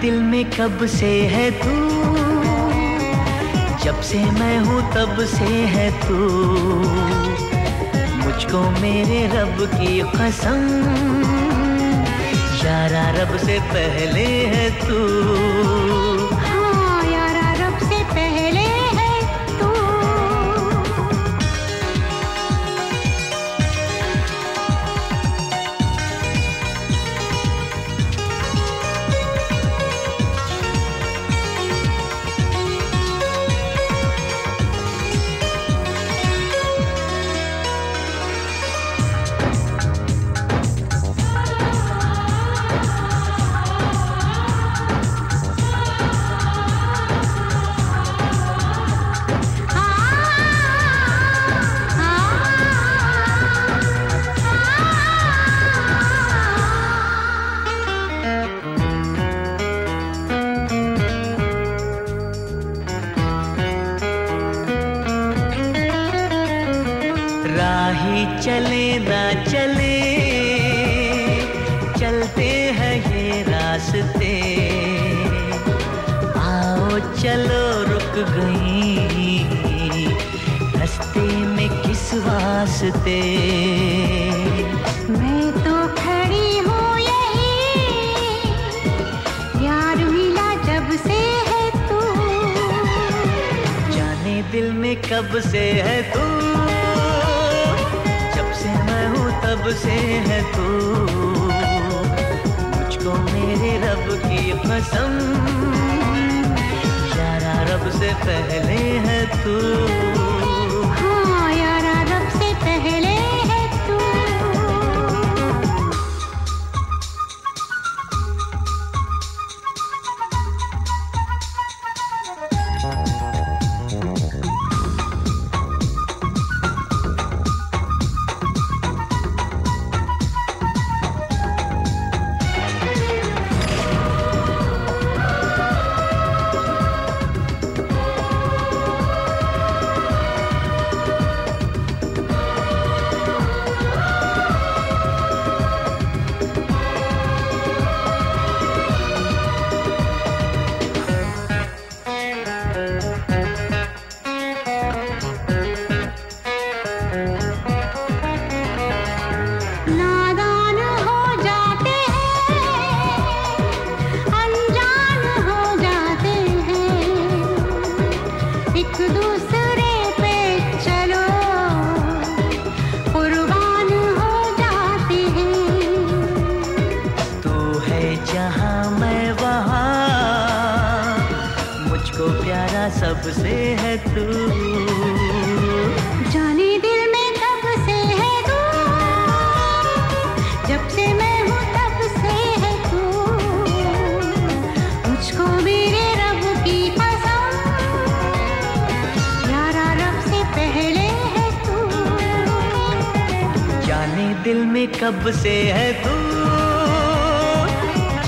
दिल में कब से है तू? जब से मैं हूँ तब से है तू। मुझको मेरे रब की कसम, यारा रब से पहले है तू। चले ना चले। चलते हैं ये रास्ते। आओ चलो रुक गई। रास्ते में किस वास्ते? मैं तो खड़ी हूँ यही। यार मिला जब से है तू। जाने दिल में कब से है तू? तब से है तू। मुझको मेरे रब की कसम। यारा रब से पहले है तू। सबसे है तू। जाने दिल में कब से है तू? जब से मैं हूँ तब से है तू। मुझको मेरे रब की कसम यारा रब से पहले है तू। जाने दिल में कब से है तू?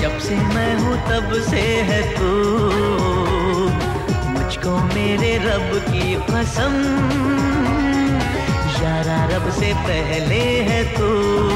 जब से मैं हूँ तब से है तू। मुझको मेरे रब की कसम। यारा रब से पहले है तू।